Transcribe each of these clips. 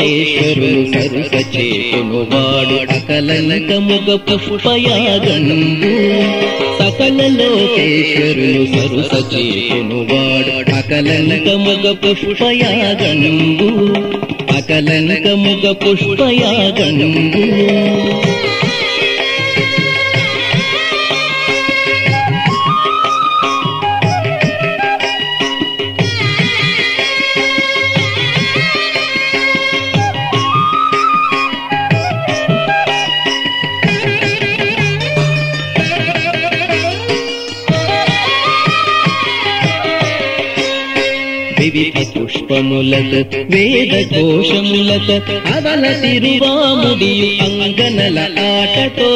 లోకేశ్వరులు సరుస చేతును వాడు అకలంకముగ పుష్పయాగంబు సకల లోకేశ్వరులు సరుస చేతును వాడు అకలంకముగ పుష్పయాగంబు అకలంకముగ పుష్పయాగంబు వివిధ పుష్పములత వేద కోశములతో అవల తిరువాముడి అంగనల ఆటతో.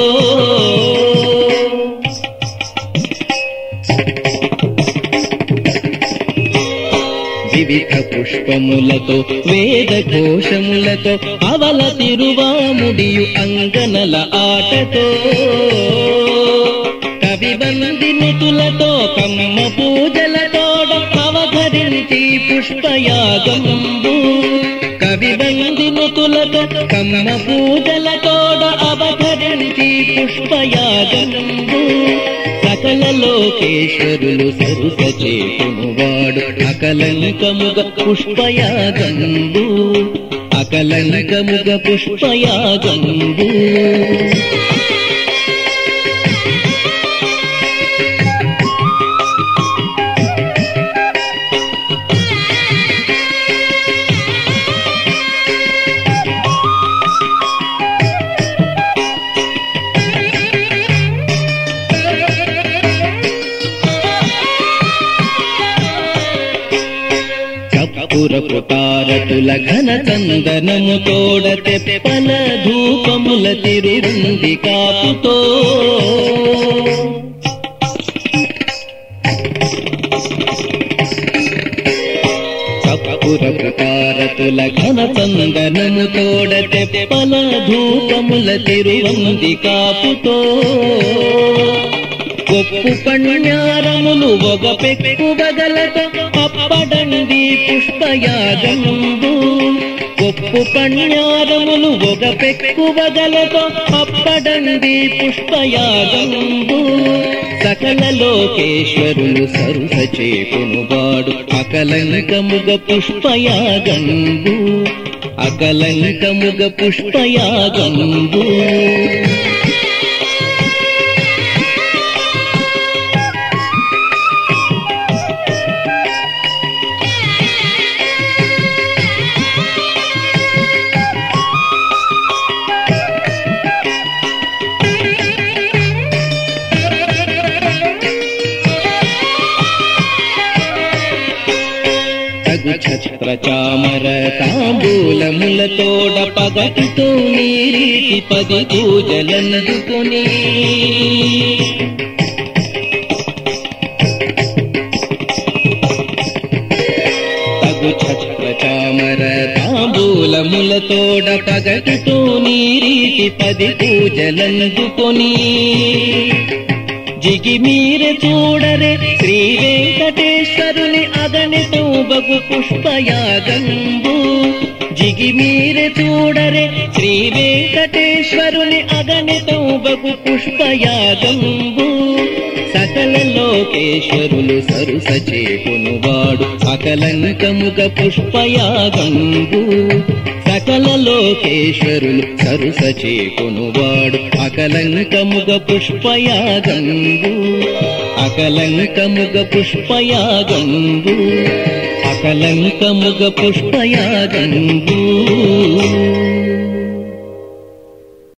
వివిధ పుష్పములతో వేద కోశములతో అవల తిరువాముడియు అంగనల ఆటతో. కవి బందినుతులతో కమ్మ పూజలతోడ పుష్పయాగంబు కవి బందినుతులతో కమ్మ పూజలతోడ అవధరించి పుష్పయాగంబు సకల లోకేశ్వరులు సరుస చేతువాడు అకలంకముగ పుష్పయాగంబు అకలంకముగ పుష్పయాగంబు కపుర పుటారటుల ఘన చందనము తోడ తెప్పల ధూపముల తిరుంది కాపుతో కపుర పుటారటుల ఘన చందనము తోడ తెప్పల ధూపముల తిరుంది కాపుతో గొప్పు పణ్యారములు ఒక పెక్కు బగలతో అప్పడండి పుష్పయాగముందు. గొప్పు పణ్యారములు ఒక పెక్కు బగలతో అప్పడండి పుష్పయాగముందు. సకల లోకేశ్వరులు సరుస చేకును వాడు అకలంకముగ పుష్పయాగంబు అకలంకముగ పుష్పయాగంబు నక్షత్ర చామర తాంబూలములతోడ పగటితో నీరీతి పది పూజలందుకుని. తగు ఛత్ర చామర తాంబూలములతోడ పగటితో నీరీతి పది పూజలందుకుని. జిగి జిగిమీర చూడరే శ్రీ వెంకటేశ్వరుని అగణితో బగు పుష్పయాగంబు. జిగిమీర చూడరే శ్రీ వెంకటేశ్వరుని అగణితో బగు పుష్పయాగంబు. సకల లోకేశ్వరులు సరుస చేకును వాడు అకలంకముగ పుష్పయాగంబు. సకల లోకేశ్వరులు సరుస చేపునువాడు అకలంకముగ పుష్పయాగంబు. అకలంకముగ పుష్పయాగంబు. అకలంకముగ పుష్పయాగంబు.